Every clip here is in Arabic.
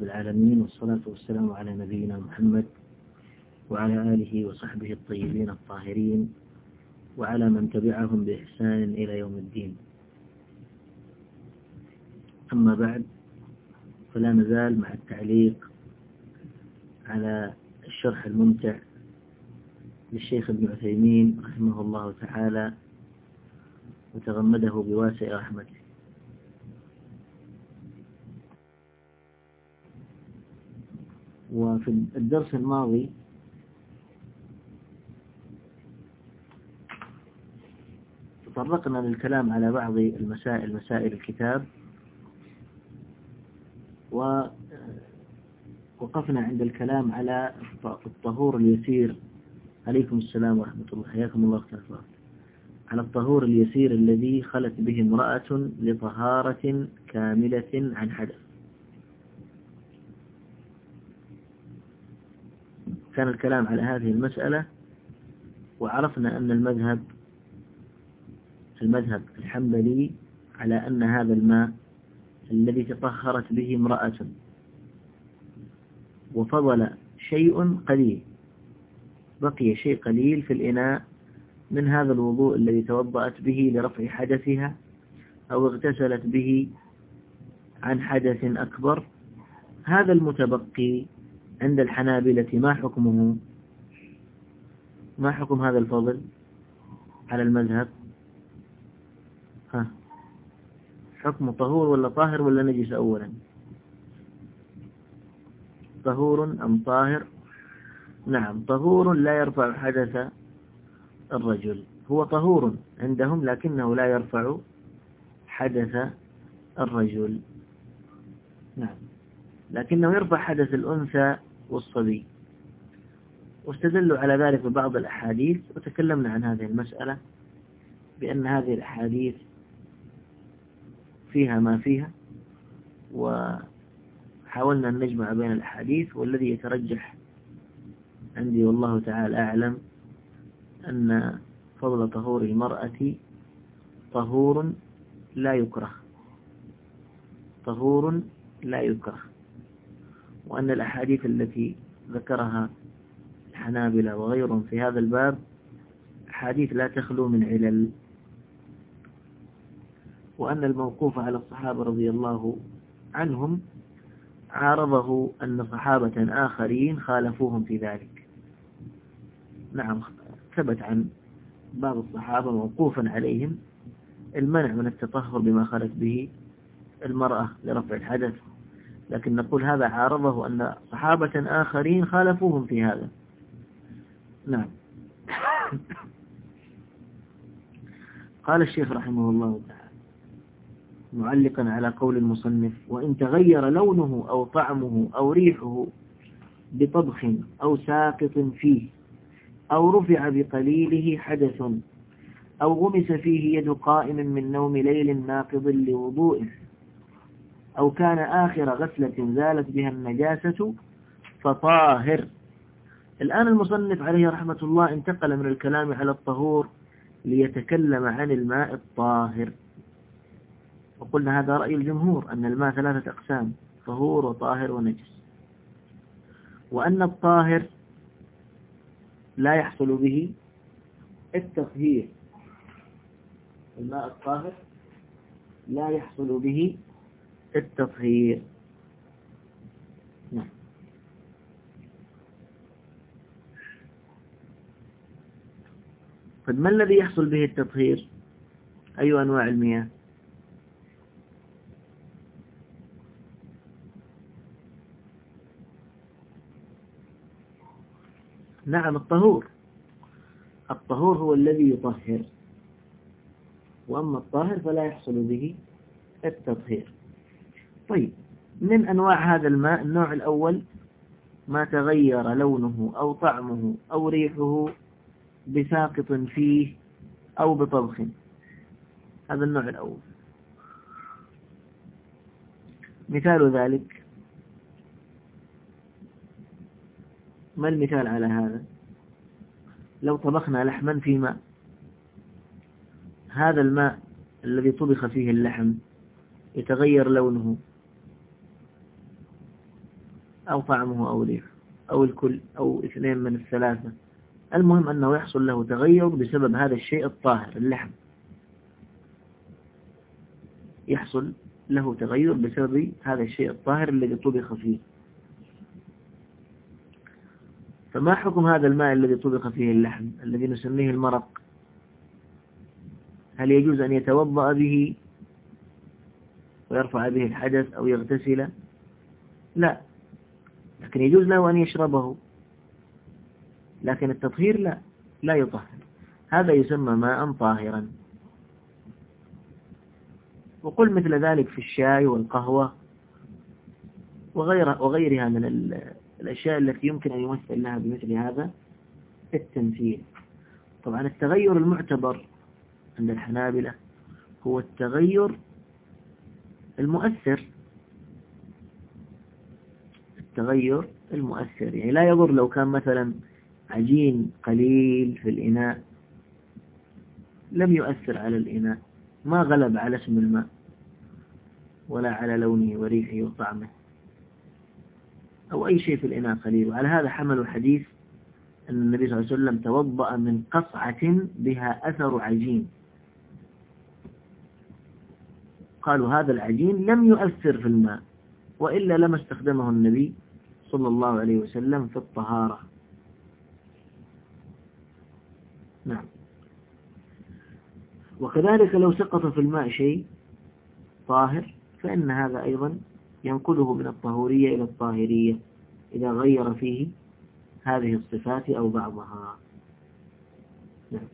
رب العالمين والصلاة والسلام على نبينا محمد وعلى آله وصحبه الطيبين الطاهرين وعلى من تبعهم بإحسان إلى يوم الدين. أما بعد فلا نزال مع التعليق على الشرح الممتع للشيخ ابن عثيمين رحمه الله تعالى وتغمده بواسع رحمته. وفي الدرس الماضي تطرقنا للكلام على بعض المسائل مسائل الكتاب ووقفنا عند الكلام على الطهور اليسير. عليكم السلام ورحمة الله. حياكم الله تعالى على الطهور اليسير الذي خلت به امرأة لطهارة كاملة عن حدث. كان الكلام على هذه المسألة وعرفنا أن المذهب المذهب الحنبلي على أن هذا الماء الذي تطهرت به امرأة وفضل شيء قليل بقي شيء قليل في الإناء من هذا الوضوء الذي توضأت به لرفع حدثها أو اغتسلت به عن حدث أكبر. هذا المتبقي عند الحنابلة ما حكمه؟ ما حكم هذا الفضل على المذهب؟ ها حكم طهور ولا طاهر ولا نجس أولا؟ طهور أم طاهر؟ نعم طهور لا يرفع حدث الرجل هو طهور عندهم لكنه لا يرفع حدث الرجل. نعم لكنه يرفع حدث الأنثى والصبي. واستدلوا على ذلك ببعض الأحاديث وتكلمنا عن هذه المسألة بأن هذه الأحاديث فيها ما فيها وحاولنا أن نجمع بين الأحاديث والذي يترجح عندي والله تعالى أعلم أن فضل طهور المرأة طهور لا يكره. طهور لا يكره. وأن الأحاديث التي ذكرها الحنابلة وغيرهم في هذا الباب أحاديث لا تخلو من علل وأن الموقوف على الصحابة رضي الله عنهم عارضه أن صحابة آخرين خالفوهم في ذلك. نعم ثبت عن بعض الصحابة موقوفا عليهم المنع من التطهر بما خلت به المرأة لرفع الحدث لكن نقول هذا عارضه أن صحابة آخرين خالفوهم في هذا. نعم. قال الشيخ رحمه الله تعالى معلقا على قول المصنف وإن تغير لونه أو طعمه أو ريحه بطبخ أو ساقط فيه أو رفع بقليله حدث أو غمس فيه يد قائم من نوم ليل ناقض لوضوئه أو كان آخر غسلة زالت بها النجاسة فطاهر. الآن المصنف عليه رحمة الله انتقل من الكلام على الطهور ليتكلم عن الماء الطاهر. وقلنا هذا رأي الجمهور أن الماء ثلاثة أقسام طهور وطاهر ونجس. وأن الطاهر لا يحصل به التطهير. الماء الطاهر لا يحصل به التطهير. نعم. طيب ما الذي يحصل به التطهير؟ أي أنواع المياه؟ نعم الطهور. الطهور هو الذي يطهر. وأما الطاهر فلا يحصل به التطهير. طيب من أنواع هذا الماء؟ النوع الأول ما تغير لونه أو طعمه أو ريحه بساقط فيه أو بطبخ. هذا النوع الأول. مثال ذلك. ما المثال على هذا؟ لو طبخنا لحما في ماء هذا الماء الذي طبخ فيه اللحم يتغير لونه. أو طعمه أو ريحه أو الكل أو اثنين من الثلاثة. المهم أنه يحصل له تغير بسبب هذا الشيء الطاهر اللحم. يحصل له تغير بسبب هذا الشيء الطاهر الذي طبخ فيه. فما حكم هذا الماء الذي طبخ فيه اللحم الذي نسميه المرق؟ هل يجوز أن يتوضأ به ويرفع به الحدث أو يغتسل؟ لا. لكن يجوز له أن يشربه. لكن التطهير لا لا يطهر. هذا يسمى ماء طاهرا. وقل مثل ذلك في الشاي والقهوة وغيرها, وغيرها من الأشياء التي يمكن أن يمثل لها بمثل هذا التمثيل. طبعا التغير المعتبر عند الحنابلة هو التغير المؤثر التغير المؤثر. يعني لا يضر لو كان مثلا عجين قليل في الإناء لم يؤثر على الإناء. ما غلب على اسم الماء ولا على لونه وريحه وطعمه. أو أي شيء في الإناء قليل. وعلى هذا حملوا حديث أن النبي صلى الله عليه وسلم توضأ من قصعة بها أثر عجين. قالوا هذا العجين لم يؤثر في الماء. وإلا لما استخدمه النبي صلى الله عليه وسلم في الطهارة. نعم. وكذلك لو سقط في الماء شيء طاهر فإن هذا أيضا ينقله من الطهورية إلى الطاهرية إذا غير فيه هذه الصفات أو بعضها. نعم.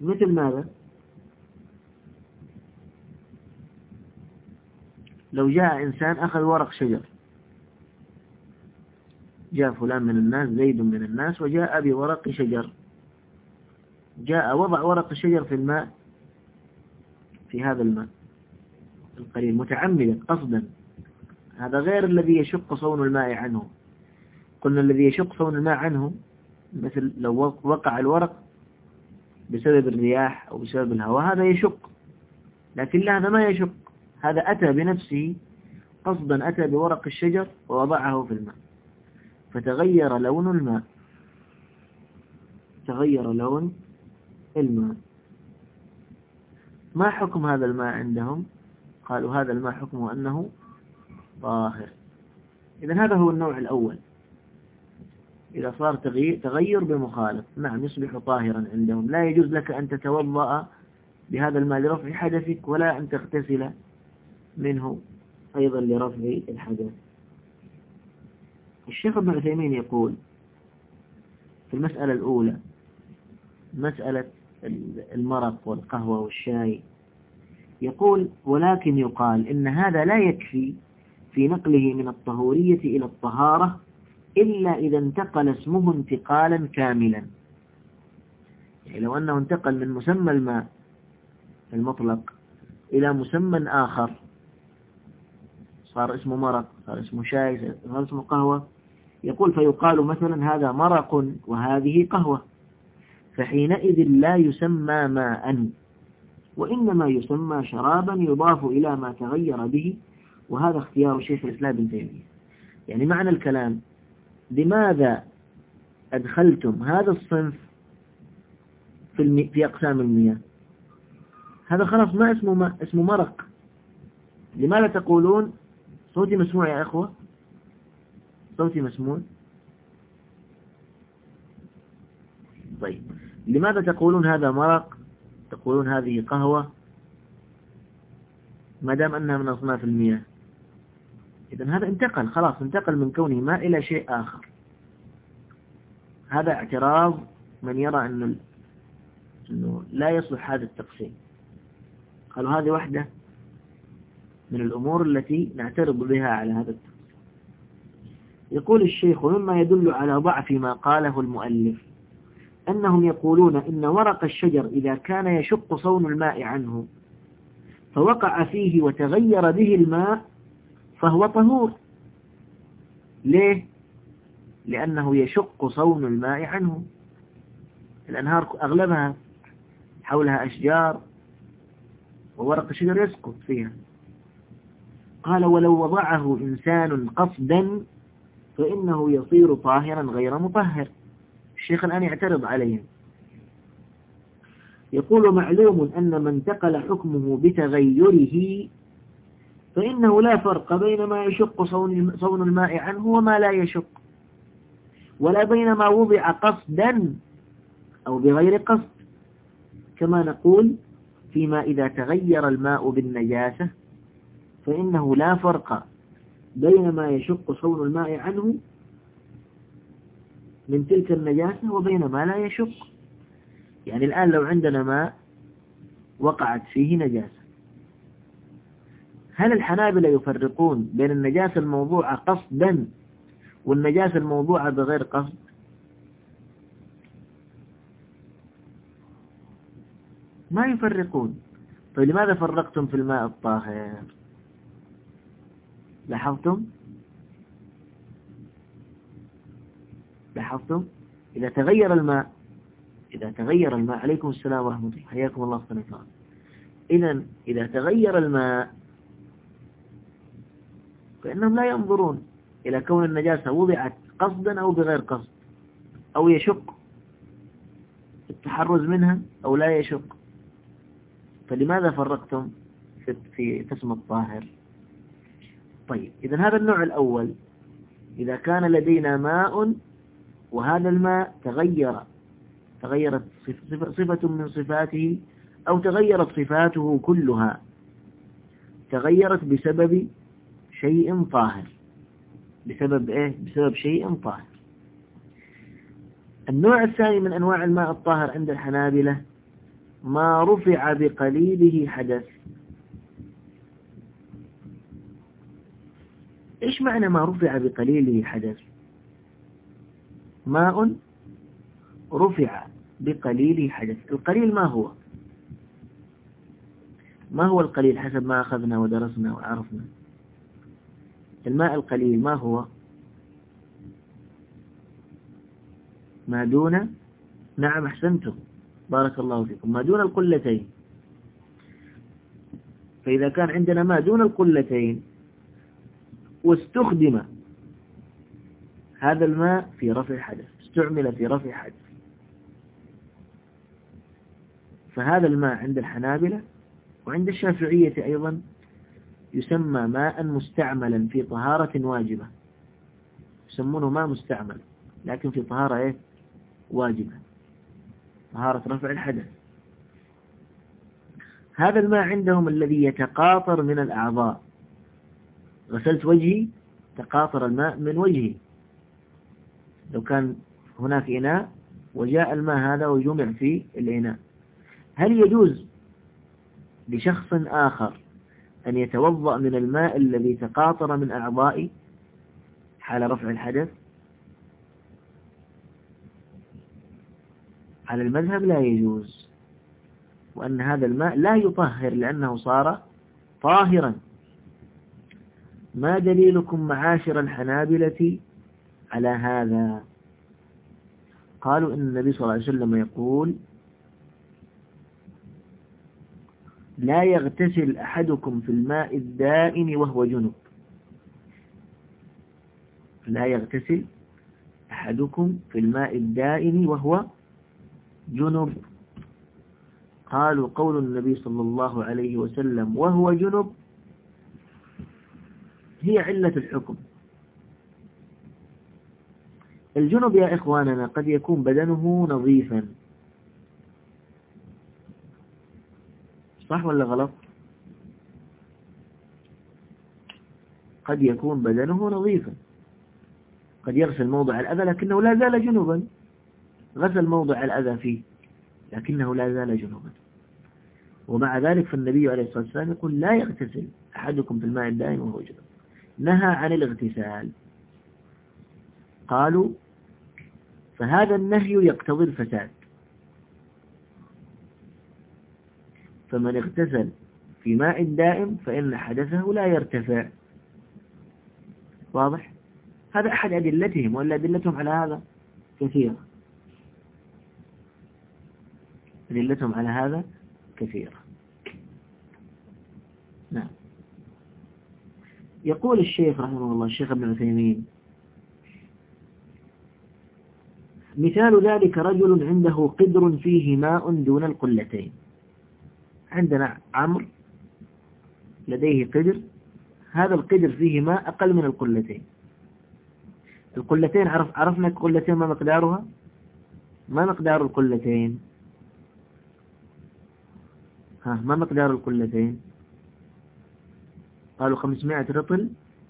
مثل ماذا؟ لو جاء إنسان أخذ ورق شجر. جاء فلان من الناس زيد من الناس وجاء بورق شجر. جاء وضع ورق الشجر في الماء في هذا الماء القليل متعمدا قصدا. هذا غير الذي يشق صون الماء عنه. قلنا الذي يشق صون الماء عنه مثل لو وقع الورق بسبب الرياح أو بسبب الهواء هذا يشق. لكن هذا ما يشق. هذا أتى بنفسه قصدا أتى بورق الشجر ووضعه في الماء. فتغير لون الماء. تغير لون الماء. ما حكم هذا الماء عندهم؟ قالوا هذا الماء حكمه أنه طاهر. إذا هذا هو النوع الأول. إذا صار تغير بمخالف. نعم يصبح طاهرا عندهم. لا يجوز لك أن تتوضأ بهذا الماء لرفع حدثك ولا أن تغتسل. منه أيضا لرفع الحدث الشيخ ابن عثيمين يقول في المسألة الأولى مسألة المرق والقهوة والشاي يقول ولكن يقال إن هذا لا يكفي في نقله من الطهورية إلى الطهارة إلا إذا انتقل اسمه انتقالا كاملا. يعني لو أنه انتقل من مسمى الماء المطلق إلى مسمى آخر صار اسمه مرق صار اسمه شاي صار اسمه قهوة. يقول فيقال مثلا هذا مرق وهذه قهوة. فحينئذ لا يسمى ماء وإنما يسمى شرابا يضاف إلى ما تغير به وهذا اختيار شيخ الإسلام بن تيمية. يعني معنى الكلام لماذا أدخلتم هذا الصنف في. في أقسام المياه؟ هذا خلاص ما اسمه ما اسمه مرق. لماذا تقولون صوتي مسموع يا أخوة. صوتي مسموع. طيب. لماذا تقولون هذا مرق؟ تقولون هذه قهوة؟ ما دام أنها من أصناف المياه. إذا هذا انتقل خلاص انتقل من كونه ماء إلى شيء آخر. هذا اعتراض من يرى أنه, أنه لا يصلح هذا التقسيم. قالوا هذه واحدة من الأمور التي نعترض بها على هذا التقسيم يقول الشيخ مما يدل على ضعف ما قاله المؤلف أنهم يقولون إن ورق الشجر إذا كان يشق صون الماء عنه فوقع فيه وتغير به الماء فهو طهور. ليه؟ لأنه يشق صون الماء عنه. الأنهار أغلبها حولها أشجار وورق الشجر يسقط فيها. قال ولو وضعه إنسان قصدا فإنه يصير طاهرا غير مطهر. الشيخ الآن يعترض عليهم. يقول معلوم أن من انتقل حكمه بتغيره فإنه لا فرق بين ما يشق صون الماء عنه وما لا يشق ولا بين ما وضع قصدا أو بغير قصد. كما نقول فيما إذا تغير الماء بالنجاسة فإنه لا فرق بين ما يشق صون الماء عنه من تلك النجاسة وبين ما لا يشق. يعني الآن لو عندنا ماء وقعت فيه نجاسة هل الحنابلة يفرقون بين النجاسة الموضوعة قصدا والنجاسة الموضوعة بغير قصد؟ ما يفرقون. طيب لماذا فرقتم في الماء الطاهر؟ لاحظتم؟ لاحظتم؟ إذا تغير الماء إذا تغير الماء عليكم السلام ورحمة الله حياكم الله سبحانه وتعالى إذا إذا تغير الماء فإنهم لا ينظرون إلى كون النجاسة وضعت قصدا أو بغير قصد أو يشق التحرز منها أو لا يشق. فلماذا فرقتم في قسم الطاهر؟ طيب إذا هذا النوع الأول إذا كان لدينا ماء وهذا الماء تغير تغيرت صفة من صفاته أو تغيرت صفاته كلها تغيرت بسبب شيء طاهر. بسبب إيه؟ بسبب شيء طاهر. النوع الثاني من أنواع الماء الطاهر عند الحنابلة ما رفع بقليله حدث. إيش معنى ما رفع بقليله حدث ماء رفع بقليله حدث القليل ما هو؟ ما هو القليل حسب ما أخذنا ودرسنا وعرفنا؟ الماء القليل ما هو؟ ما دون؟ نعم أحسنتم. بارك الله فيكم. ما دون القلتين. فإذا كان عندنا ما دون القلتين واستخدم هذا الماء في رفع حدث استعمل في رفع حدث فهذا الماء عند الحنابلة وعند الشافعية أيضا يسمى ماء مستعملا في طهارة واجبة. يسمونه ماء مستعمل لكن في طهارة إيه؟ واجبة. طهارة رفع الحدث. هذا الماء عندهم الذي يتقاطر من الأعضاء. غسلت وجهي تقاطر الماء من وجهي. لو كان هناك إناء وجاء الماء هذا وجمع في الإناء. هل يجوز لشخص آخر أن يتوضأ من الماء الذي تقاطر من أعضائي حال رفع الحدث؟ على المذهب لا يجوز وأن هذا الماء لا يطهر لأنه صار طاهرا. ما دليلكم معاشر الحنابلة على هذا؟ قالوا إن النبي صلى الله عليه وسلم يقول لا يغتسل أحدكم في الماء الدائم وهو جنب. لا يغتسل أحدكم في الماء الدائم وهو جنب. قالوا قول النبي صلى الله عليه وسلم وهو جنب هي علة الحكم. الجنب يا إخواننا قد يكون بدنه نظيفا. صح ولا غلط؟ قد يكون بدنه نظيفا. قد يغسل موضع الأذى لكنه لا زال جنبا غسل موضع الأذى فيه لكنه لا زال جنبا ومع ذلك فالنبي عليه الصلاة والسلام يقول لا يغتسل أحدكم في الماء الدائم وهو جنب نهى عن الاغتسال. قالوا فهذا النهي يقتضي الفساد. فمن اغتسل في ماء دائم فإن حدثه لا يرتفع. واضح؟ هذا أحد أدلتهم وإلا أدلتهم على هذا كثيرة. أدلتهم على هذا كثيرة. نعم. يقول الشيخ رحمه الله الشيخ ابن عثيمين مثال ذلك رجل عنده قدر فيه ماء دون القلتين. عندنا عمر لديه قدر هذا القدر فيه ماء أقل من القلتين. القلتين عرف عرفنا القلتين ما مقدارها؟ ما مقدار القلتين؟ ها ما مقدار القلتين؟ قالوا 500 رطل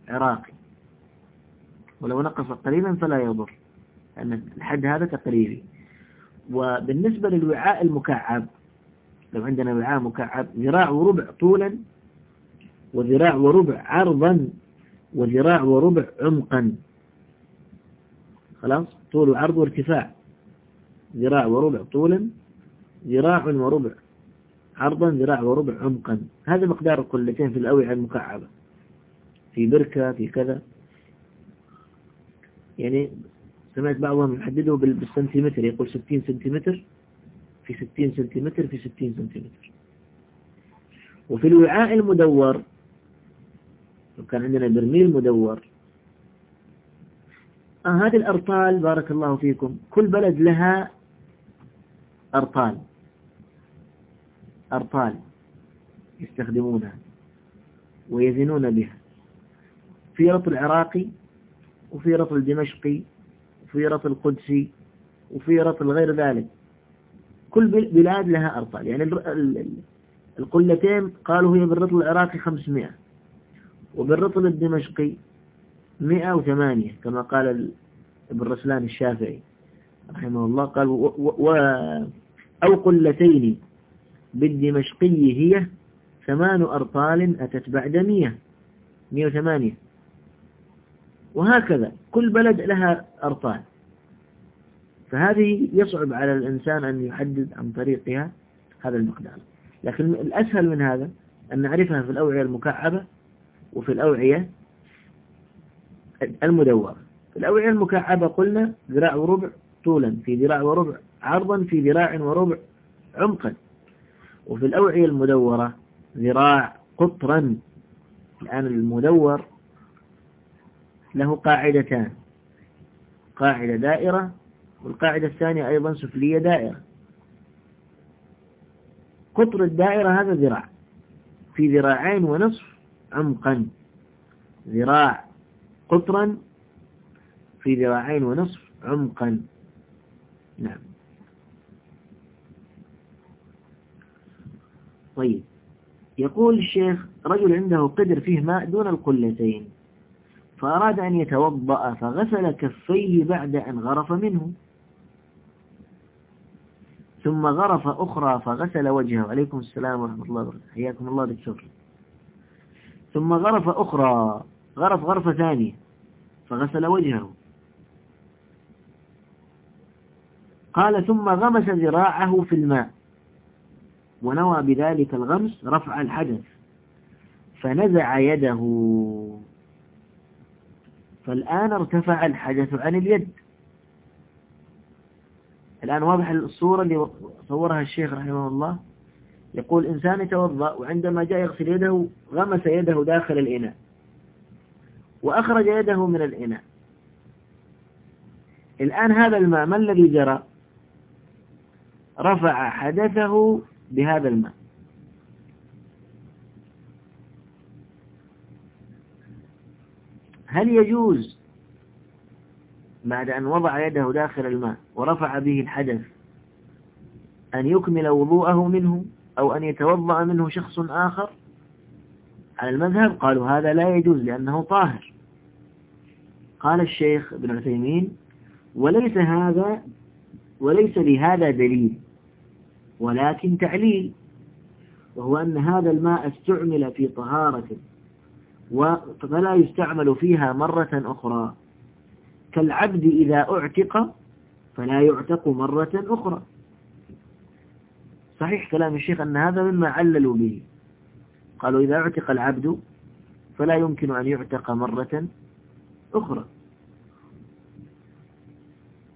عراقي. ولو نقص قليلا فلا يضر. أن الحد هذا تقريبي وبالنسبة للوعاء المكعب لو عندنا وعاء مكعب ذراع وربع طولا وذراع وربع عرضا وذراع وربع عمقا. خلاص؟ طول وعرض وارتفاع. ذراع وربع طولا ذراع وربع عرضا ذراع وربع عمقا. هذا مقدار القلتين في الأوعية المكعبة في بركة في كذا. يعني سمعت بعضهم يحدده بالسنتيمتر. يقول 60 سنتيمتر. في 60 سنتيمتر في 60 سنتيمتر. وفي الوعاء المدور لو كان عندنا برميل مدور. آه هذه الأرطال بارك الله فيكم كل بلد لها أرطال. أرطال يستخدمونها ويزنون بها. في رطل عراقي وفي رطل دمشقي وفي رطل قدسي وفي رطل غير ذلك. كل بلاد لها أرطال. يعني القلتين قالوا هي بالرطل العراقي 500 وبالرطل الدمشقي 108 كما قال ابن رسلان الشافعي رحمه الله. قال و, و أو قلتين بالدمشقي هي ثمان أرطال أتت بعد مية مية وثمانية. وهكذا كل بلد لها أرطال. فهذه يصعب على الإنسان أن يحدد عن طريقها هذا المقدار. لكن الأسهل من هذا أن نعرفها في الأوعية المكعبة وفي الأوعية المدورة. في الأوعية المكعبة قلنا ذراع وربع طولا في ذراع وربع عرضا في ذراع وربع عمقا. وفي الأوعية المدورة ذراع قطرا الآن المدور له قاعدتان قاعدة دائرة والقاعدة الثانية أيضا سفلية دائرة. قطر الدائرة هذا ذراع في ذراعين ونصف عمقا. ذراع قطرا في ذراعين ونصف عمقا. نعم. طيب. يقول الشيخ رجل عنده قدر فيه ماء دون القلتين فأراد أن يتوضأ فغسل كفيه بعد أن غرف منه. ثم غرف أخرى فغسل وجهه. عليكم السلام ورحمة الله وبركاته. حياكم الله دكتور. ثم غرف أخرى غرف غرفة ثانية فغسل وجهه. قال ثم غمس ذراعه في الماء. ونوى بذلك الغمس رفع الحدث فنزع يده. فالآن ارتفع الحدث عن اليد. الآن واضح الصورة اللي صورها الشيخ رحمه الله؟ يقول إنسان يتوضأ وعندما جاء يغسل يده غمس يده داخل الإناء وأخرج يده من الإناء. الآن هذا الماء ما الذي جرى؟ رفع حدثه بهذا الماء هل يجوز بعد أن وضع يده داخل الماء ورفع به الحدث أن يكمل وضوءه منه أو أن يتوضأ منه شخص آخر؟ على المذهب قالوا هذا لا يجوز لأنه طاهر. قال الشيخ ابن عثيمين وليس هذا وليس لهذا دليل ولكن تعليل وهو أن هذا الماء استعمل في طهارة فلا يستعمل فيها مرة أخرى. كالعبد إذا أعتق فلا يعتق مرة أخرى. صحيح كلام الشيخ أن هذا مما عللوا به. قالوا إذا أعتق العبد فلا يمكن أن يعتق مرة أخرى.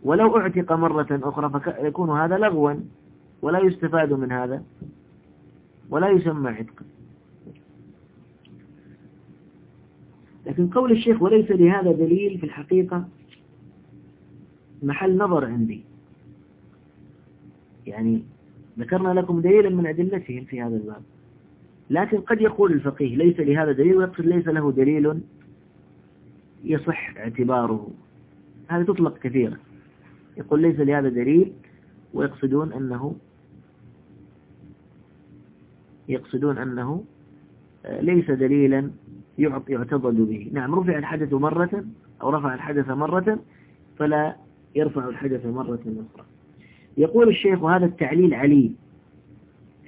ولو أعتق مرة أخرى فيكون هذا لغوا. ولا يستفاد من هذا ولا يسمى عتقا. لكن قول الشيخ وليس لهذا دليل في الحقيقة محل نظر عندي. يعني ذكرنا لكم دليلا من أدلتهم في هذا الباب. لكن قد يقول الفقيه ليس لهذا دليل ويقصد ليس له دليل يصح اعتباره. هذا تطلق كثيرا. يقول ليس لهذا دليل ويقصدون أنه يقصدون أنه ليس دليلا يعتضد به. نعم رفع الحدث مرة أو رفع الحدث مرة فلا يرفع الحدث مرة أخرى. يقول الشيخ هذا التعليل عليل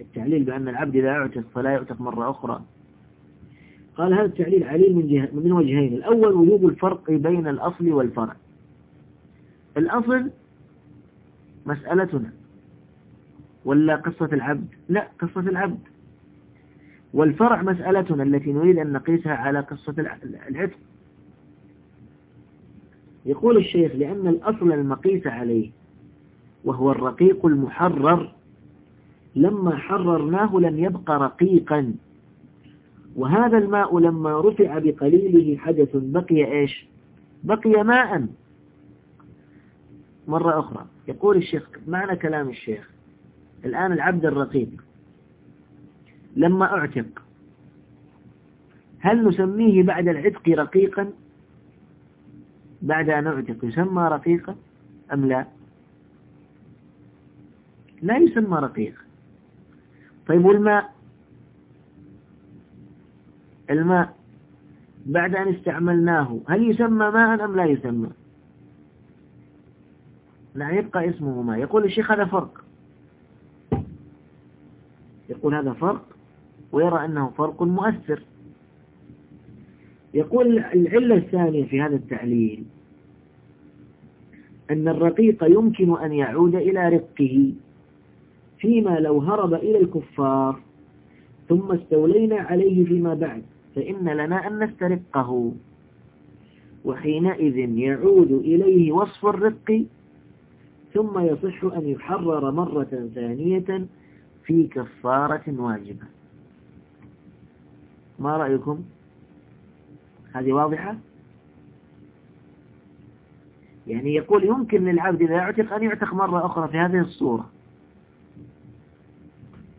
التعليل بأن العبد إذا اعتق فلا يعتق مرة أخرى. قال هذا التعليل عليل من, جهة من وجهين. الأول وجود الفرق بين الأصل والفرع. الأصل مسألتنا. ولا قصة العبد؟ لا قصة العبد. والفرع مسألتنا التي نريد أن نقيسها على قصة العتق. يقول الشيخ لأن الأصل المقيس عليه وهو الرقيق المحرر لما حررناه لم يبقى رقيقا. وهذا الماء لما رفع بقليله حدث بقي إيش؟ بقي ماء. مرة أخرى يقول الشيخ معنى كلام الشيخ الآن العبد الرقيق لما أعتق. هل نسميه بعد العتق رقيقا؟ بعد أن أعتق يسمى رقيقا أم لا؟ لا يسمى رقيق. طيب والماء؟ الماء بعد أن استعملناه هل يسمى ماء أم لا يسمى؟ لا يبقى اسمه ماء. يقول الشيخ هذا فرق. يقول هذا فرق ويرى أنه فرق مؤثر. يقول العلة الثانية في هذا التعليل أن الرقيق يمكن أن يعود إلى رقه فيما لو هرب إلى الكفار ثم استولينا عليه فيما بعد فإن لنا أن نسترقه. وحينئذ يعود إليه وصف الرق ثم يصح أن يحرر مرة ثانية في كفارة واجبة. ما رأيكم؟ هذه واضحة؟ يعني يقول يمكن للعبد إذا يعتق أن يعتق مرة أخرى في هذه الصورة.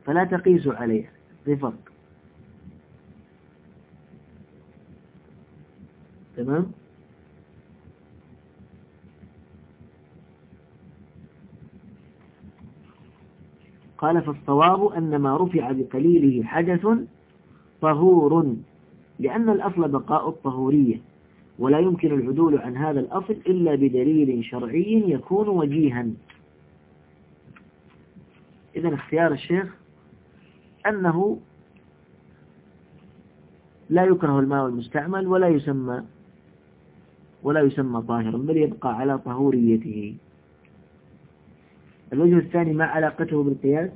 فلا تقيسوا عليها بفرق تمام؟ قال فالصواب أن ما رفع بقليله حدث طهور. لأن الأصل بقاء الطهورية ولا يمكن العدول عن هذا الأصل إلا بدليل شرعي يكون وجيها. إذا اختيار الشيخ أنه لا يكره الماء المستعمل ولا يسمى ولا يسمى طاهرا بل يبقى على طهوريته. الوجه الثاني ما علاقته بالقياس؟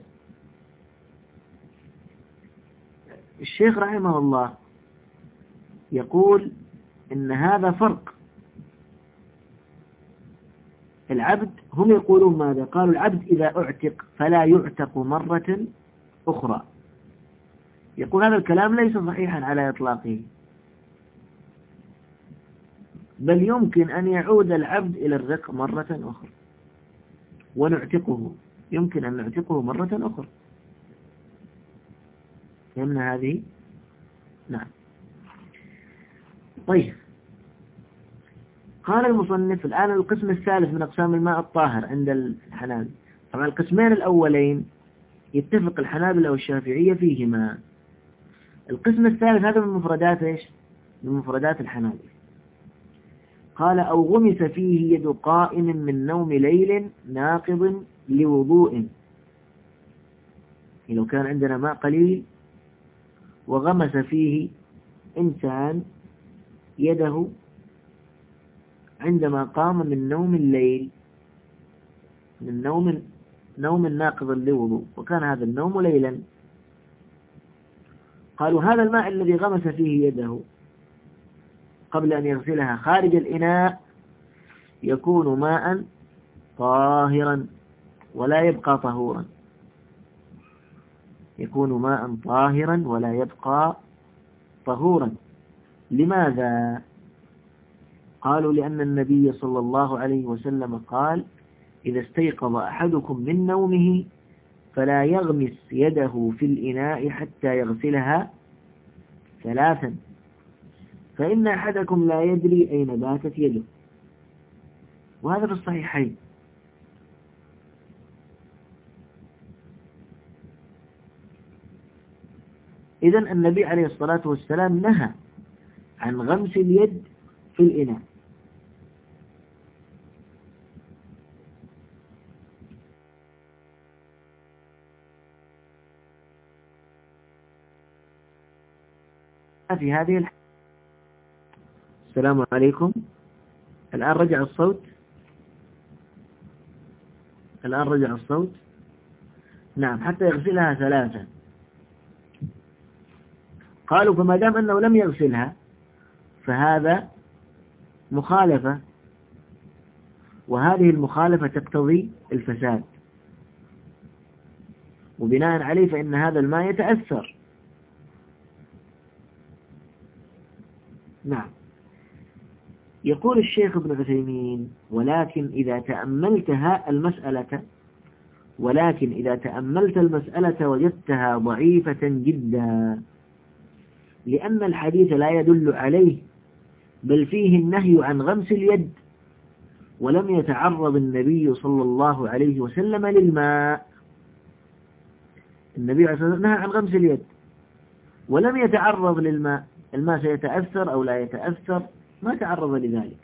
الشيخ رحمه الله يقول إن هذا فرق. العبد هم يقولون ماذا؟ قالوا العبد إذا اعتق فلا يعتق مرة أخرى. يقول هذا الكلام ليس صحيحا على إطلاقه. بل يمكن أن يعود العبد إلى الرق مرة أخرى. ونعتقه. يمكن أن نعتقه مرة أخرى. فهمنا هذه؟ نعم. طيب. قال المصنف الآن القسم الثالث من أقسام الماء الطاهر عند الحنابل. طبعا القسمين الأولين يتفق الحنابلة والشافعية فيهما. القسم الثالث هذا من مفردات إيش؟ من مفردات الحنابلة. قال أو غمس فيه يد قائم من نوم ليل ناقض لوضوء. يعني لو كان عندنا ماء قليل وغمس فيه إنسان يده عندما قام من نوم الليل من نوم نوم ناقض لوضوء وكان هذا النوم ليلا. قالوا هذا الماء الذي غمس فيه يده قبل أن يغسلها خارج الإناء يكون ماء طاهرا ولا يبقى طهورا. يكون ماء طاهرا ولا يبقى طهورا. لماذا؟ قالوا لأن النبي صلى الله عليه وسلم قال إذا استيقظ أحدكم من نومه فلا يغمس يده في الإناء حتى يغسلها ثلاثا. فإن أحدكم لا يدري أين باتت يده. وهذا في الصحيحين. إذا النبي عليه الصلاة والسلام نهى عن غمس اليد في الإناء. في هذه الحالة. السلام عليكم. الآن رجع الصوت. الآن رجع الصوت. نعم حتى يغسلها ثلاثة. قالوا فما دام أنه لم يغسلها فهذا مخالفة. وهذه المخالفة تقتضي الفساد. وبناء عليه فإن هذا الماء يتأثر. نعم. يقول الشيخ ابن عثيمين ولكن إذا تأملتها المسألة ولكن إذا تأملت المسألة وجدتها ضعيفة جدا. لأن الحديث لا يدل عليه بل فيه النهي عن غمس اليد ولم يتعرض النبي صلى الله عليه وسلم للماء. النبي عليه الصلاة والسلام نهى عن غمس اليد ولم يتعرض للماء. الماء سيتأثر أو لا يتأثر؟ ما تعرض لذلك.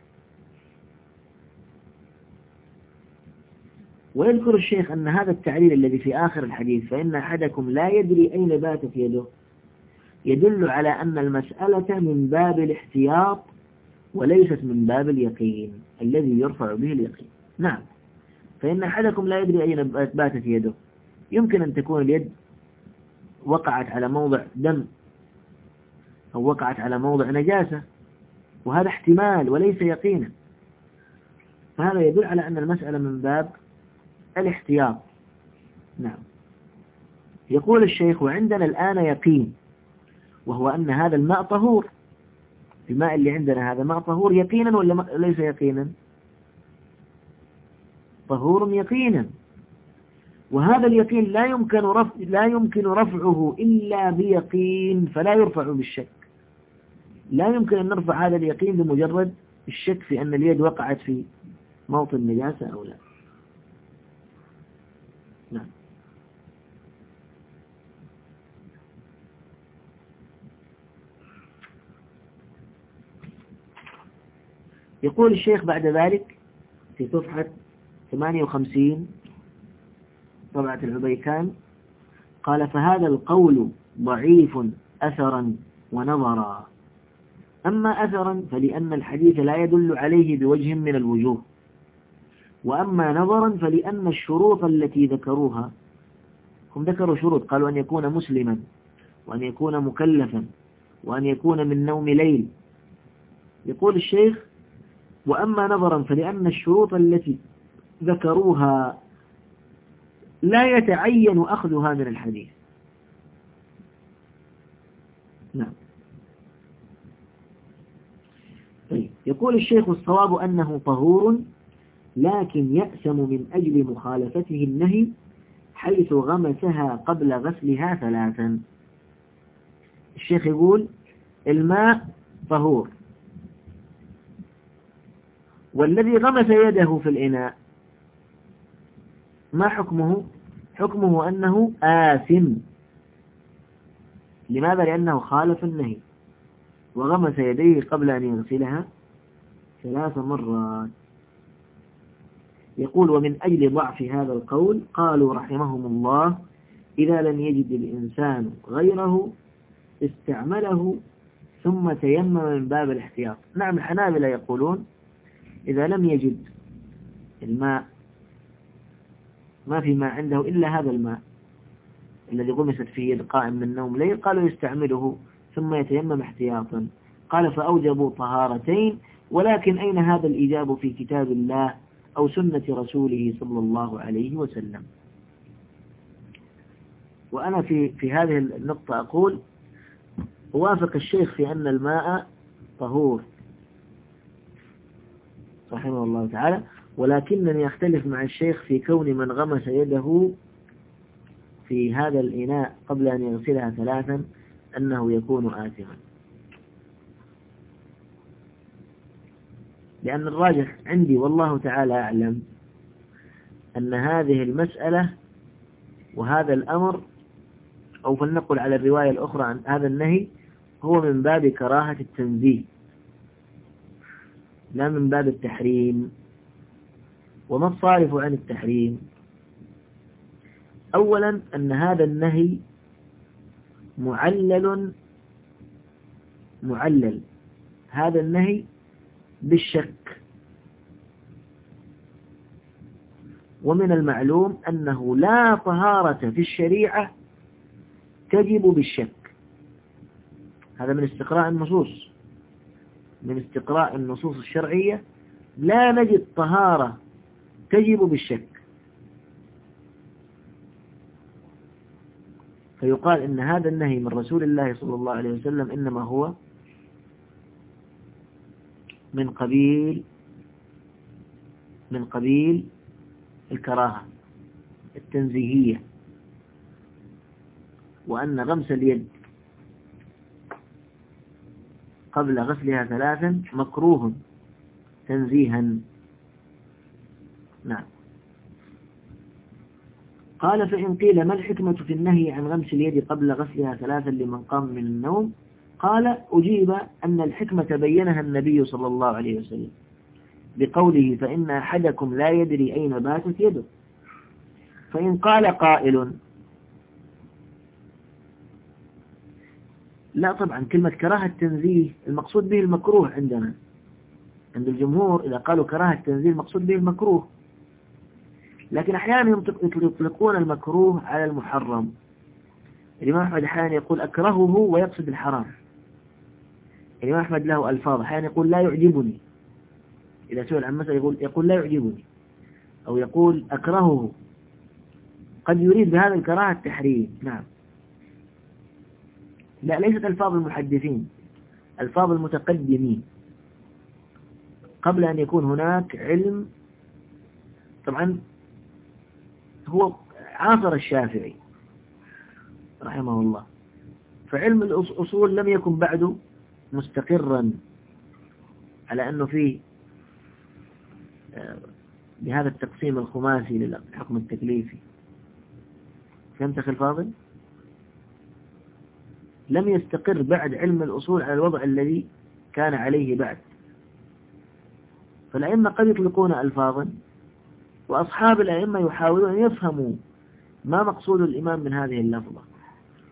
ويذكر الشيخ أن هذا التعليل الذي في آخر الحديث فإن أحدكم لا يدري أين باتت يده. يدل على أن المسألة من باب الاحتياط وليست من باب اليقين الذي يرفع به اليقين. نعم. فإن أحدكم لا يدري أين باتت يده. يمكن أن تكون اليد وقعت على موضع دم أو وقعت على موضع نجاسة وهذا احتمال وليس يقينا. فهذا يدل على أن المسألة من باب الاحتياط. نعم. يقول الشيخ وعندنا الآن يقين وهو أن هذا الماء طهور. الماء اللي عندنا هذا ماء طهور يقينا ولا ليس يقينا؟ طهور يقينا. وهذا اليقين لا يمكن رفع لا يمكن رفعه إلا بيقين فلا يرفع بالشك. لا يمكن أن نرفع هذا اليقين بمجرد الشك في أن اليد وقعت في موطن نجاسة أو لا نعم يقول الشيخ بعد ذلك في صفحة 58 طبعة العبيكان قال فهذا القول ضعيف أثرا ونظرا. أما أثرا فلأن الحديث لا يدل عليه بوجه من الوجوه. وأما نظرا فلأن الشروط التي ذكروها هم ذكروا شروط قالوا أن يكون مسلما وأن يكون مكلفا وأن يكون من نوم ليل. يقول الشيخ وأما نظرا فلأن الشروط التي ذكروها لا يتعين أخذها من الحديث. نعم. طيب يقول الشيخ الصواب أنه طهور لكن يأسم من أجل مخالفته النهي حيث غمسها قبل غسلها ثلاثا. الشيخ يقول الماء طهور. والذي غمس يده في الإناء ما حكمه؟ حكمه أنه آثم. لماذا؟ لأنه خالف النهي. وغمس يديه قبل أن يغسلها ثلاث مرات. يقول ومن أجل ضعف هذا القول قالوا رحمهم الله إذا لم يجد الإنسان غيره استعمله ثم تيمم من باب الاحتياط. نعم الحنابلة يقولون إذا لم يجد الماء ما في ماء عنده إلا هذا الماء الذي غمست فيه يد قائم من النوم. ليل قالوا يستعمله ثم يتيمم احتياطا. قال فأوجبوا طهارتين ولكن أين هذا الإجاب في كتاب الله أو سنة رسوله صلى الله عليه وسلم؟ وأنا في, في هذه النقطة أقول أوافق الشيخ في أن الماء طهور. رحمه الله تعالى ولكنني أختلف مع الشيخ في كون من غمس يده في هذا الإناء قبل أن يغسلها ثلاثا أنه يكون آثما. لأن الراجح عندي والله تعالى أعلم أن هذه المسألة وهذا الأمر أو فلنقل على الرواية الأخرى عن هذا النهي هو من باب كراهة التنزيه. لا من باب التحريم وما الصارف عن التحريم. أولا أن هذا النهي معلل معلل. هذا النهي بالشك. ومن المعلوم أنه لا طهارة في الشريعة تجب بالشك. هذا من استقراء النصوص. من استقراء النصوص الشرعية لا نجد طهارة تجب بالشك. فيقال إن هذا النهي من رسول الله صلى الله عليه وسلم إنما هو من قبيل من قبيل الكراهة التنزيهية. وأن غمس اليد قبل غسلها ثلاثا مكروه تنزيها. نعم. قال فإن قيل ما الحكمة في النهي عن غمس اليد قبل غسلها ثلاثا لمن قام من النوم؟ قال أجيب أن الحكمة بينها النبي صلى الله عليه وسلم بقوله فإن أحدكم لا يدري أين باتت يده. فإن قال قائل لا طبعا كلمة كراهة تنزيه المقصود به المكروه عندنا. عند الجمهور إذا قالوا كراهة تنزيه المقصود به المكروه. لكن أحيانا يطلقون المكروه على المحرم. الإمام أحمد أحيانا يقول أكرهه ويقصد الحرام. الإمام أحمد له ألفاظ أحيانا يقول لا يعجبني. إذا سئل عن مسألة يقول, يقول لا يعجبني. أو يقول أكرهه. قد يريد بهذا الكراهة التحريم. نعم. لا ليست ألفاظ المحدثين ألفاظ المتقدمين. قبل أن يكون هناك علم طبعا هو عاصر الشافعي رحمه الله فعلم الأصول لم يكن بعده مستقرا على أنه فيه آه، بهذا التقسيم الخماسي للحكم التكليفي. فهمت أخي الفاضل؟ لم يستقر بعد علم الأصول على الوضع الذي كان عليه بعد. فالأئمة قد يطلقون ألفاظا وأصحاب الأئمة يحاولون أن يفهموا ما مقصود الإمام من هذه اللفظة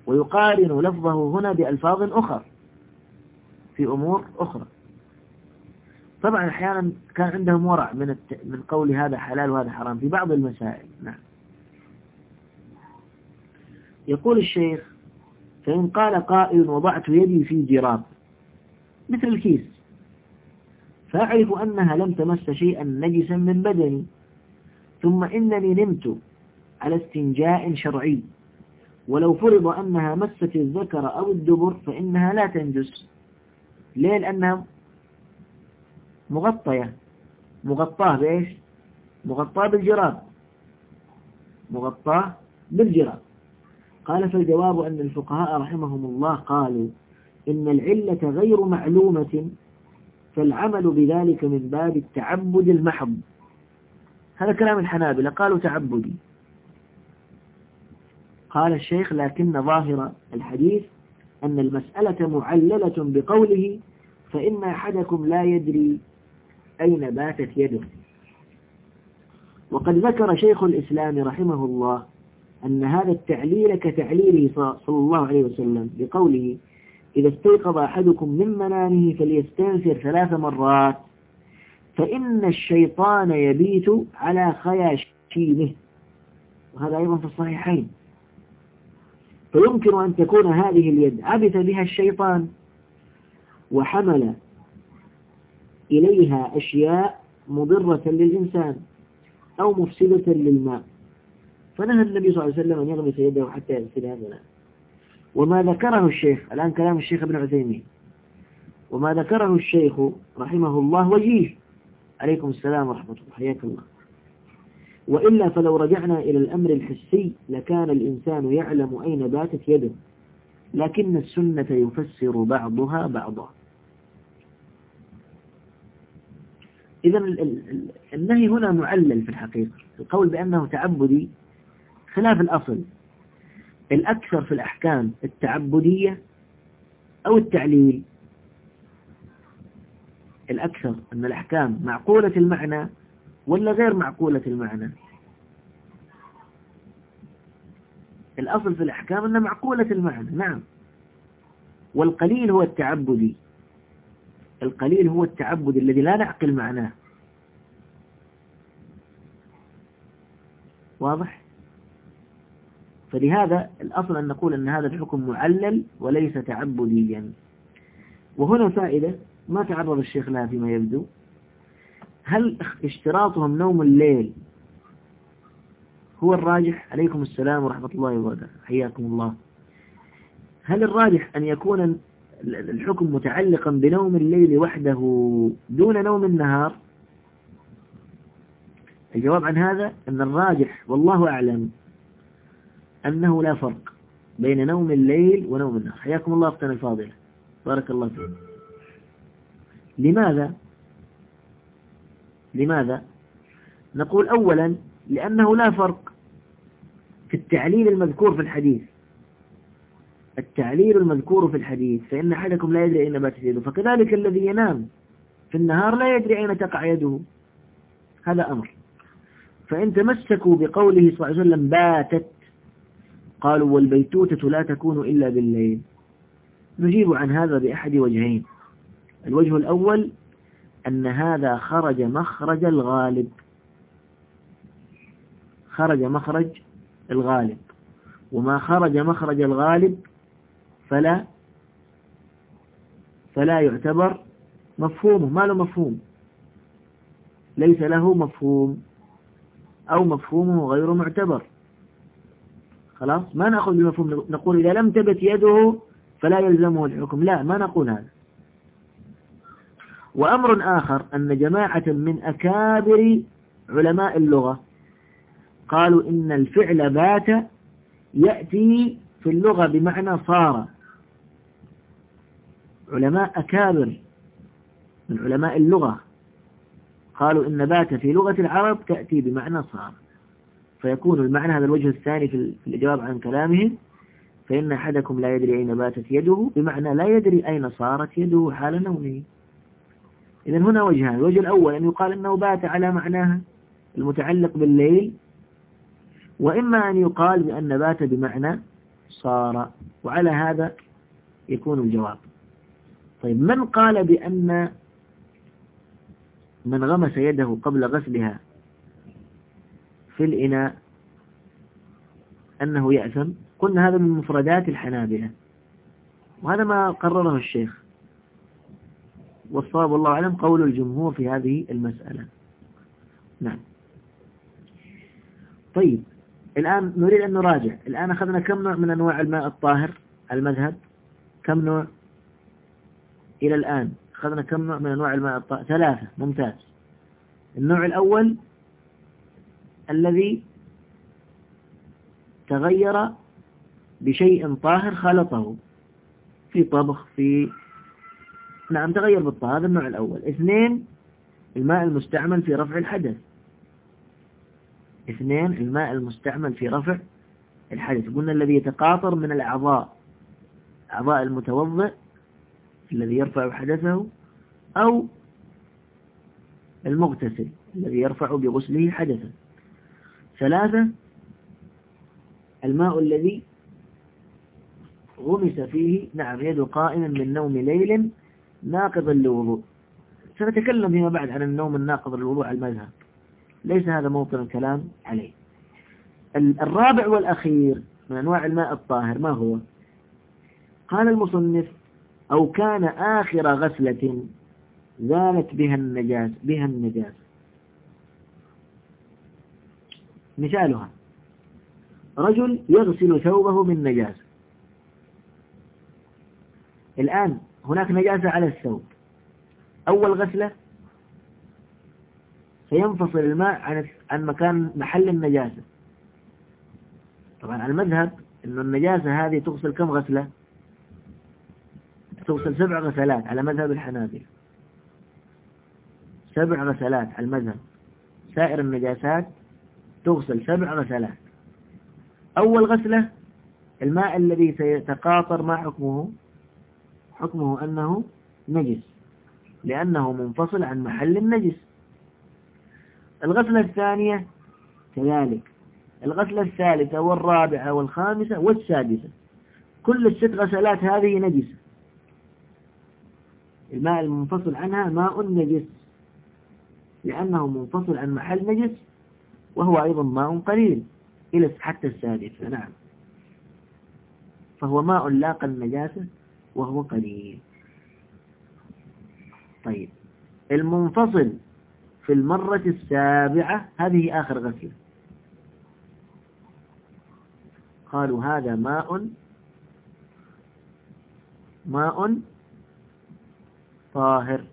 ويقارن لفظه هنا بألفاظ أخرى في أمور أخرى. طبعا أحيانا كان عندهم ورع من الت... من قول هذا حلال وهذا حرام في بعض المسائل. نعم. يقول الشيخ فإن قال قائل وضعت يدي في جراب. مثل الكيس. فأعرف أنها لم تمس شيئا نجسا من بدني. ثم إنني نمت على استنجاء شرعي. ولو فرض أنها مست الذكر أو الدبر فإنها لا تنجس. ليه؟ لأنها مغطية. مغطاة بإيش؟ مغطاة بالجراب. مغطاة بالجراب. قال فالجواب أن الفقهاء رحمهم الله قالوا إن العلة غير معلومة فالعمل بذلك من باب التعبد المحض. هذا كلام الحنابلة قالوا تعبدي. قال الشيخ لكن ظاهر الحديث أن المسألة معللة بقوله فإن أحدكم لا يدري أين باتت يده. وقد ذكر شيخ الإسلام رحمه الله أن هذا التعليل كتعليله صلى الله عليه وسلم بقوله إذا استيقظ أحدكم من منامه فليستنفر ثلاث مرات فإن الشيطان يبيت على خياشيمه. وهذا أيضا في الصحيحين. فيمكن أن تكون هذه اليد عبث بها الشيطان وحمل إليها أشياء مضرة للإنسان أو مفسدة للماء. فنهى النبي صلى الله عليه وسلم أن يغمس يده حتى يغسلها ثلاث وما ذكره الشيخ الآن كلام الشيخ ابن عثيمين. وما ذكره الشيخ رحمه الله وجيه. عليكم السلام ورحمة الله. حياك الله. وإلا فلو رجعنا إلى الأمر الحسي لكان الإنسان يعلم أين باتت يده. لكن السنة يفسر بعضها بعضا. إذا النهي هنا معلل في الحقيقة. القول بأنه تعبدي خلاف الأصل. الأكثر في الأحكام التعبدية أو التعليل. الأكثر أن الأحكام معقولة المعنى ولا غير معقولة المعنى. الأصل في الأحكام أنها معقولة المعنى نعم. والقليل هو التعبدي القليل هو التعبد الذي لا نعقل معناه. واضح؟ فلهذا الأصل أن نقول أن هذا الحكم معلل وليس تعبديا. وهنا فائدة ما تعرض الشيخ لها فيما يبدو؟ هل اشتراطهم نوم الليل هو الراجح؟ عليكم السلام ورحمة الله وبركاته. حياكم الله. هل الراجح أن يكون الحكم متعلقا بنوم الليل وحده دون نوم النهار؟ الجواب عن هذا أن الراجح والله أعلم أنه لا فرق بين نوم الليل ونوم النهار. حياكم الله أختنا الفاضلة. بارك الله فيك. لماذا؟ لماذا؟ نقول أولا لأنه لا فرق في التعليل المذكور في الحديث. التعليل المذكور في الحديث فإن أحدكم لا يدري أين باتت يده. فكذلك الذي ينام في النهار لا يدري أين تقع يده. هذا أمر. فإن تمسكوا بقوله صلى الله عليه وسلم باتت قالوا والبيتوتة لا تكون إلا بالليل. نجيب عن هذا بأحد وجهين. الوجه الأول أن هذا خرج مخرج الغالب. خرج مخرج الغالب. وما خرج مخرج الغالب فلا فلا يعتبر مفهومه. ما له مفهوم؟ ليس له مفهوم. أو مفهومه غير معتبر. خلاص؟ ما نأخذ بمفهوم. نقول إذا لم تبت يده فلا يلزمه الحكم. لا ما نقول هذا. وأمر آخر أن جماعة من أكابر علماء اللغة قالوا إن الفعل بات يأتي في اللغة بمعنى صار. علماء أكابر من علماء اللغة قالوا إن بات في لغة العرب تأتي بمعنى صار. فيكون المعنى هذا الوجه الثاني في الجواب عن كلامهم فإن أحدكم لا يدري أين باتت يده بمعنى لا يدري أين صارت يده حال نومه. إذا هنا وجهان الوجه الأول أن يقال أنه بات على معناها المتعلق بالليل وإما أن يقال بأن بات بمعنى صار وعلى هذا يكون الجواب. طيب من قال بأن من غمس يده قبل غسلها في الإناء أنه يأثم. قلنا هذا من مفردات الحنابلة. وهذا ما قرره الشيخ. والصواب والله أعلم قول الجمهور في هذه المسألة. نعم. طيب الآن نريد أن نراجع. الآن أخذنا كم نوع من أنواع الماء الطاهر المذهب؟ كم نوع؟ إلى الآن أخذنا كم نوع من أنواع الماء الطاهر؟ ثلاثة. ممتاز. النوع الأول الذي تغير بشيء طاهر خلطه في طبخ في نعم تغير بالطهارة هذا النوع الأول. اثنين الماء المستعمل في رفع الحدث. اثنين الماء المستعمل في رفع الحدث. قلنا الذي يتقاطر من الأعضاء أعضاء المتوضئ الذي يرفع حدثه أو المغتسل الذي يرفع بغسله حدثا ثلاثة الماء الذي غمس فيه نعم يد قائما من نوم ليل ناقض للوضوء سنتكلم فيما بعد عن النوم الناقض للوضوء على المذهب. ليس هذا موطن الكلام عليه. الرابع والأخير من أنواع الماء الطاهر ما هو؟ قال المصنف أو كان آخر غسلة زالت بها النجاس بها النجاس. مثالها. رجل يغسل ثوبه من نجاسة. الآن هناك نجاسة على الثوب. أول غسلة سينفصل الماء عن عن مكان محل النجاسة. طبعا المذهب أن النجاسة هذه تغسل كم غسلة؟ تغسل سبع غسلات على مذهب الحنابلة. سبع غسلات على المذهب. سائر النجاسات تغسل سبع غسلات. أول غسلة الماء الذي سيتقاطر ما حكمه؟ حكمه أنه نجس لأنه منفصل عن محل النجس. الغسلة الثانية كذلك الغسلة الثالثة والرابعة والخامسة والسادسة كل الست غسلات هذه نجسة. الماء المنفصل عنها ماء نجس لأنه منفصل عن محل نجس. وهو أيضا ماء قليل. إلى حتى السادسة نعم. فهو ماء لاقى النجاسة وهو قليل. طيب. المنفصل في المرة السابعة هذه آخر غسلة قالوا هذا ماء ماء طاهر.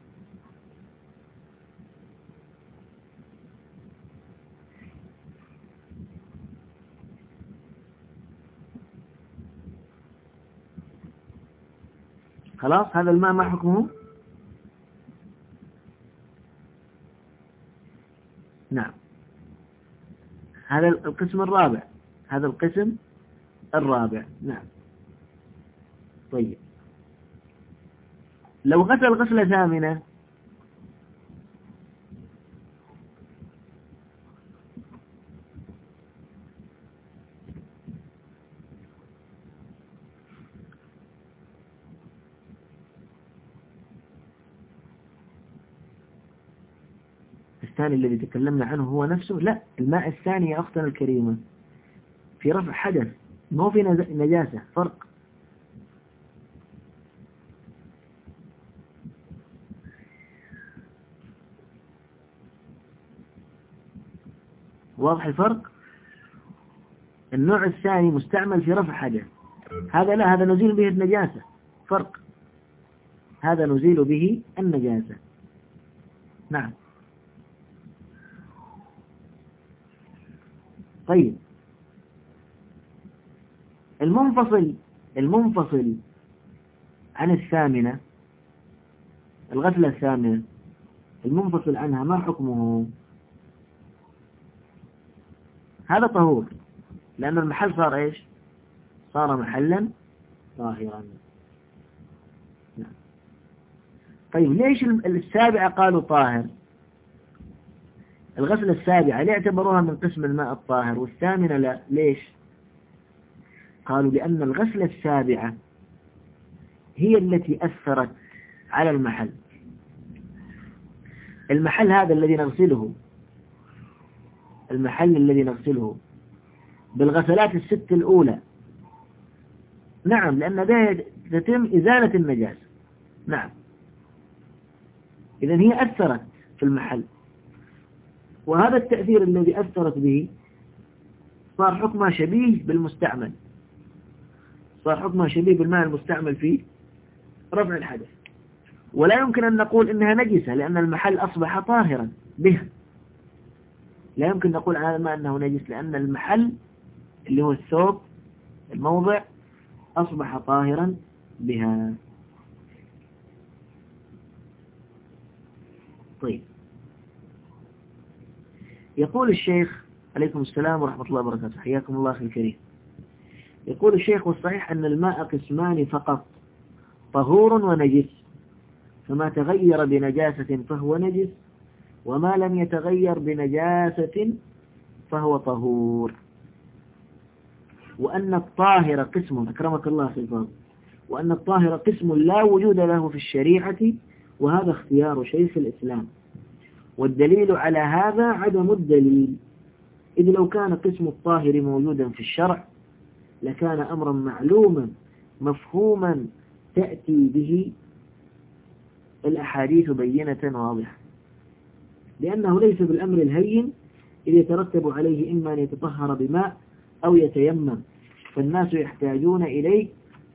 خلاص؟ هذا الماء ما حكمه؟ نعم. هذا القسم الرابع. هذا القسم الرابع. نعم. طيب. لو غسل غسلة ثامنة الثاني الذي تكلمنا عنه هو نفسه؟ لا الماء الثاني يا أختنا الكريمة. في رفع حدث ما في نجاسة فرق. واضح الفرق؟ النوع الثاني مستعمل في رفع حدث. هذا لا هذا نزيل به النجاسة. فرق. هذا نزيل به النجاسة. نعم. طيب. المنفصل المنفصل عن الثامنة الغسلة الثامنة المنفصل عنها ما حكمه؟ هذا طهور لأن المحل صار إيش؟ صار محلا طاهرا. نعم. طيب ليش السابعة قالوا طاهر؟ الغسلة السابعة ليه اعتبروها من قسم الماء الطاهر؟ والثامنة لا. ليش؟ قالوا لأن الغسلة السابعة هي التي أثرت على المحل. المحل هذا الذي نغسله المحل الذي نغسله بالغسلات الست الأولى. نعم لأن ده تتم إزالة النجاسة. نعم. إذن هي أثرت في المحل. وهذا التأثير الذي أثرت به صار حكمها شبيه بالمستعمل. صار حكمها شبيه بالماء المستعمل في رفع الحدث. ولا يمكن أن نقول إنها نجسة لأن المحل أصبح طاهرا بها. لا يمكن نقول هذا الماء أنه نجس لأن المحل اللي هو الثوب الموضع أصبح طاهرا بها. طيب. يقول الشيخ عليكم السلام ورحمة الله وبركاته. حياكم الله أخي الكريم. يقول الشيخ والصحيح أن الماء قسمان فقط طهور ونجس. فما تغير بنجاسة فهو نجس وما لم يتغير بنجاسة فهو طهور. وأن الطاهر قسم أكرمك الله في الفضل وأن الطاهر قسم لا وجود له في الشريعة وهذا اختيار شيخ الإسلام. والدليل على هذا عدم الدليل. إذ لو كان قسم الطاهر موجودا في الشرع لكان أمرا معلوما مفهوما تأتي به الأحاديث بينة واضحة. لأنه ليس بالأمر الهين إذ يترتب عليه إما أن يتطهر بماء أو يتيمم. فالناس يحتاجون إليه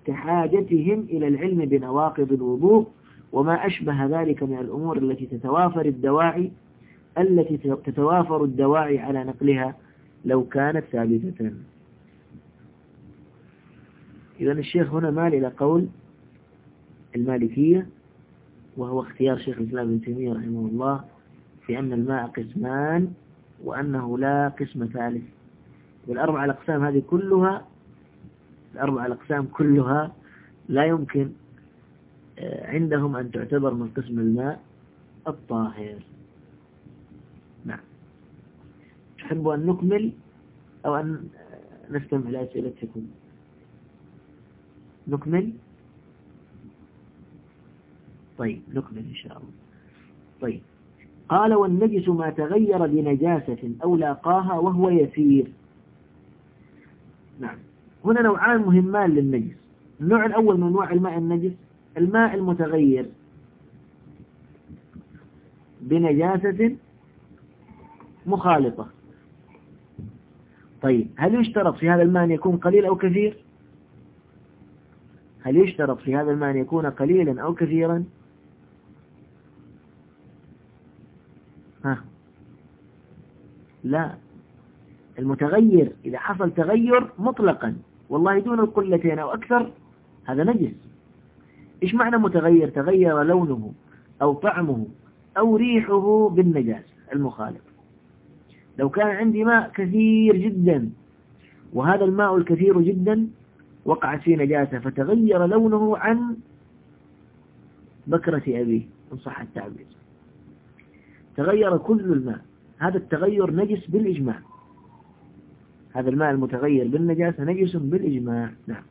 كحاجتهم إلى العلم بنواقض الوضوء وما أشبه ذلك من الأمور التي تتوافر الدواعي التي تتوافر الدواعي على نقلها لو كانت ثابتة. إذا الشيخ هنا مال إلى قول المالكية وهو اختيار شيخ الإسلام ابن تيمية رحمه الله في أن الماء قسمان وأنه لا قسم ثالث. والأربع الأقسام هذه كلها الأربع الأقسام كلها لا يمكن عندهم أن تعتبر من قسم الماء الطاهر. نعم. تحب أن نكمل أو أن نستمع لأسئلتكم نكمل؟ طيب نكمل إن شاء الله. طيب. قال والنجس ما تغير بنجاسة أو لاقاها وهو يسير. نعم. هنا نوعان مهمان للنجس. النوع الأول من أنواع الماء النجس الماء المتغير بنجاسة مخالطة. طيب هل يشترط في هذا الماء أن يكون قليل أو كثير؟ هل يشترط في هذا الماء أن يكون قليلا أو كثيرا؟ ها. لا. المتغير إذا حصل تغير مطلقا والله دون القلتين أو أكثر هذا نجس. إيش معنى متغير؟ تغير لونه أو طعمه أو ريحه بالنجاسة المخالف. لو كان عندي ماء كثير جدا وهذا الماء الكثير جدا وقعت فيه نجاسة فتغير لونه عن بكرة أبيه إن صح التعبير. تغير كل الماء هذا التغير نجس بالإجماع. هذا الماء المتغير بالنجاسة نجس بالإجماع. نعم.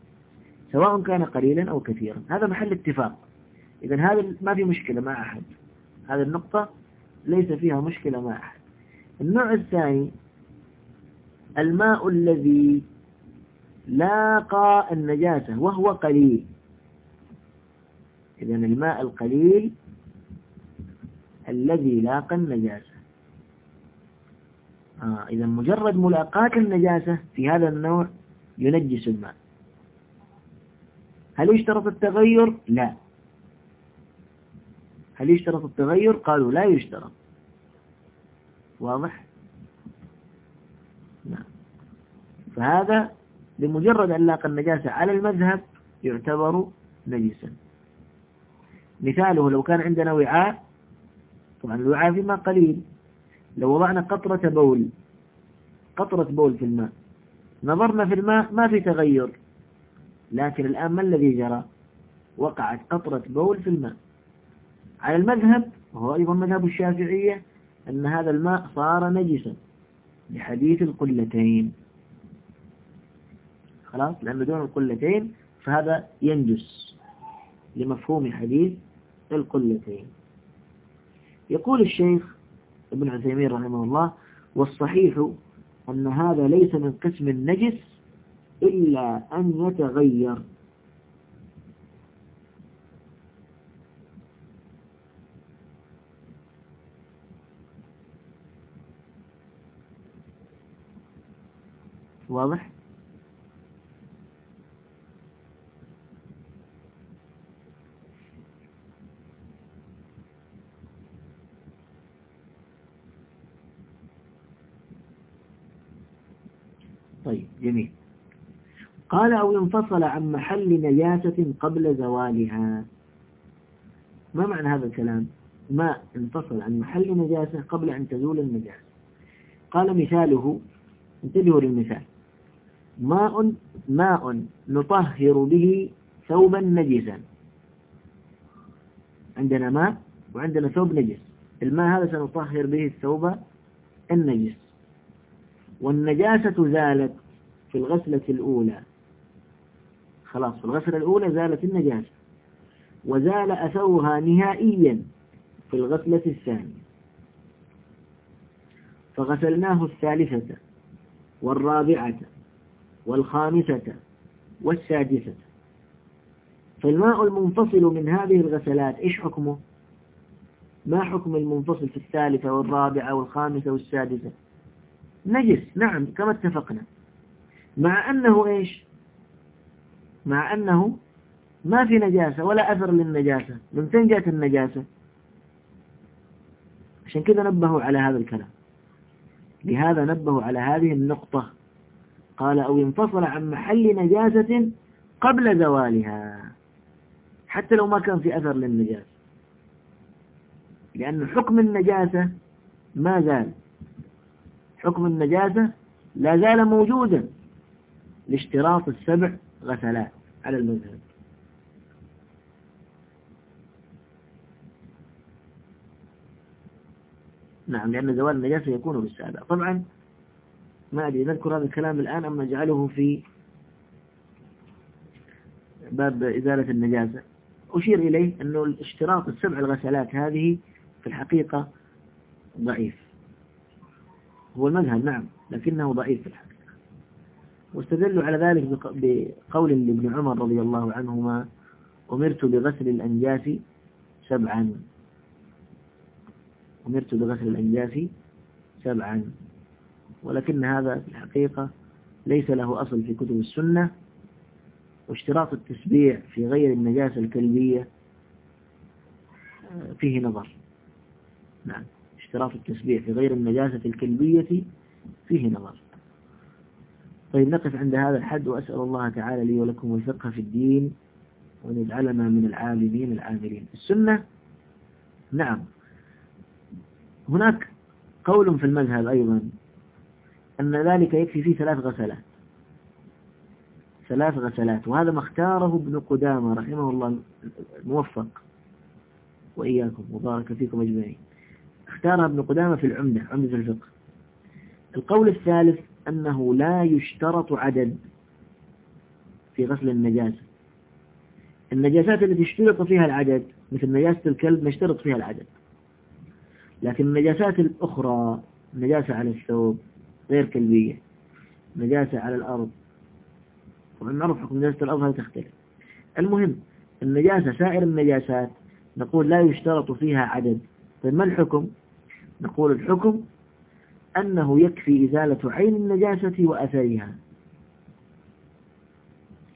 سواء كان قليلا أو كثيرا. هذا محل اتفاق. إذا هذا ما في مشكلة مع أحد. هذه النقطة ليس فيها مشكلة مع أحد. النوع الثاني الماء الذي لاقى النجاسة وهو قليل. إذا الماء القليل الذي لاقى النجاسة. آه إذا مجرد ملاقاة النجاسة في هذا النوع ينجس الماء. هل يشترط التغير؟ لا هل يشترط التغير؟ قالوا لا يشترط واضح؟ نعم فهذا بمجرد أن لاقى النجاسة على المذهب يعتبر نجسا مثاله لو كان عندنا وعاء طبعا الوعاء في ماء قليل لو وضعنا قطرة بول قطرة بول في الماء نظرنا في الماء ما في تغير لكن الآن ما الذي جرى؟ وقعت قطرة بول في الماء. على المذهب وهو أيضا مذهب الشافعية أن هذا الماء صار نجسا لحديث القلتين. خلاص؟ لأنه دون القلتين فهذا ينجس لمفهوم حديث القلتين. يقول الشيخ ابن عثيمين رحمه الله والصحيح أن هذا ليس من قسم النجس إلا أن يتغير. واضح؟ طيب جميل. قال أو ينفصل عن محل نجاسة قبل زوالها. ما معنى هذا الكلام؟ ما انفصل عن محل نجاسة قبل أن تزول النجاسة. قال مثاله انتبهوا للمثال. ماء ماء نطهر به ثوبا نجسا. عندنا ماء وعندنا ثوب نجس. الماء هذا سنطهر به الثوب النجس. والنجاسة زالت في الغسلة الأولى. خلاص في الغسلة الأولى زالت النجاسة وزال أثرها نهائيا في الغسلة الثانية. فغسلناه الثالثة والرابعة والخامسة والسادسة. فالماء المنفصل من هذه الغسلات إيش حكمه؟ ما حكم المنفصل في الثالثة والرابعة والخامسة والسادسة؟ نجس نعم كما اتفقنا. مع أنه إيش؟ مع أنه ما في نجاسة ولا أثر للنجاسة من فين جاءت النجاسة؟ عشان كذا نبهوا على هذا الكلام. لهذا نبهوا على هذه النقطة. قال أو انفصل عن محل نجاسة قبل زوالها. حتى لو ما كان في أثر للنجاسة. لأن حكم النجاسة ما زال. حكم النجاسة لا زال موجودا. لاشتراط السبع غسلات. على المذهب. نعم لأن زوال النجاسة يكون بالسابع. طبعا ما أدري نذكر هذا الكلام الآن أم نجعله في باب إزالة النجاسة. أشير إليه أنه اشتراط السبع الغسلات هذه في الحقيقة ضعيف. هو المذهب نعم لكنه ضعيف في الحقيقة. واستدلوا على ذلك بقول لابن عمر رضي الله عنهما أمرت بغسل الأنجاس سبعا. أمرت بغسل الأنجاس سبعا. ولكن هذا في الحقيقة ليس له أصل في كتب السنة واشتراط التسبيع في غير النجاسة الكلبية فيه نظر. نعم اشتراط التسبيع في غير النجاسة الكلبية فيه نظر. طيب نقف عند هذا الحد وأسأل الله تعالى لي ولكم الفقه في الدين وأن يجعلنا من العالمين العاملين. السنة؟ نعم. هناك قول في المذهب أيضا أن ذلك يكفي فيه ثلاث غسلات ثلاث غسلات وهذا ما اختاره ابن قدامة رحمه الله الموفق. وإياكم وبارك فيكم أجمعين. اختارها ابن قدامة في العمدة عمدة الفقه. القول الثالث أنه لا يشترط عدد في غسل النجاسة. النجاسات التي اشترط فيها العدد مثل نجاسة الكلب نشترط فيها العدد. لكن النجاسات الأخرى نجاسة على الثوب غير كلبية نجاسة على الأرض. طبعا نعرف حكم نجاسة الأرض هذه تختلف. المهم النجاسة سائر النجاسات نقول لا يشترط فيها عدد. طيب ما الحكم؟ نقول الحكم أنه يكفي إزالة عين النجاسة وأثرها.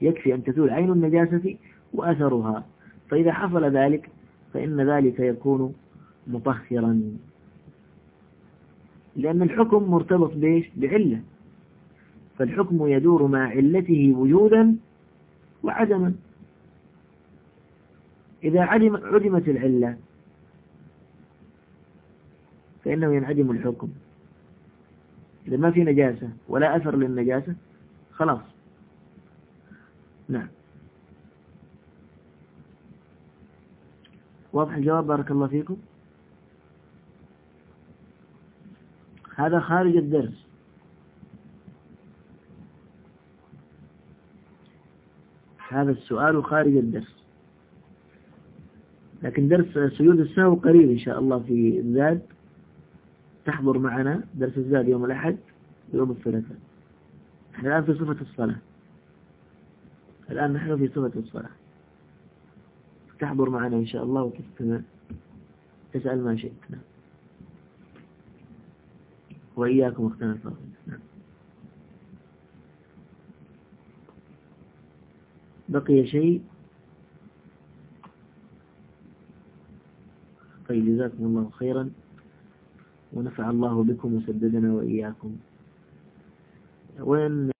يكفي أن تزول عين النجاسة وأثرها. فإذا حصل ذلك فإن ذلك يكون مطهرا. لأن الحكم مرتبط بإيش؟ بعلة. فالحكم يدور مع علته وجودا وعدما. إذا عدم عدمت العلة فإنه ينعدم الحكم. إذا ما في نجاسة ولا أثر للنجاسة خلاص. نعم. واضح الجواب؟ بارك الله فيكم. هذا خارج الدرس. هذا السؤال خارج الدرس. لكن درس سيود السهو قريب إن شاء الله في الزاد تحضر معنا درس الزاد يوم الأحد ويوم الثلاثاء. إحنا الآن في صفة الصلاة. الآن نحن في صفة الصلاة. تحضر معنا إن شاء الله وتستمع. تسأل ما شئت. نعم. وإياكم أختنا الفاضل. نعم. بقي شيء؟ طيب جزاكم الله خيرا. ونفع الله بكم وسددنا وإياكم. وين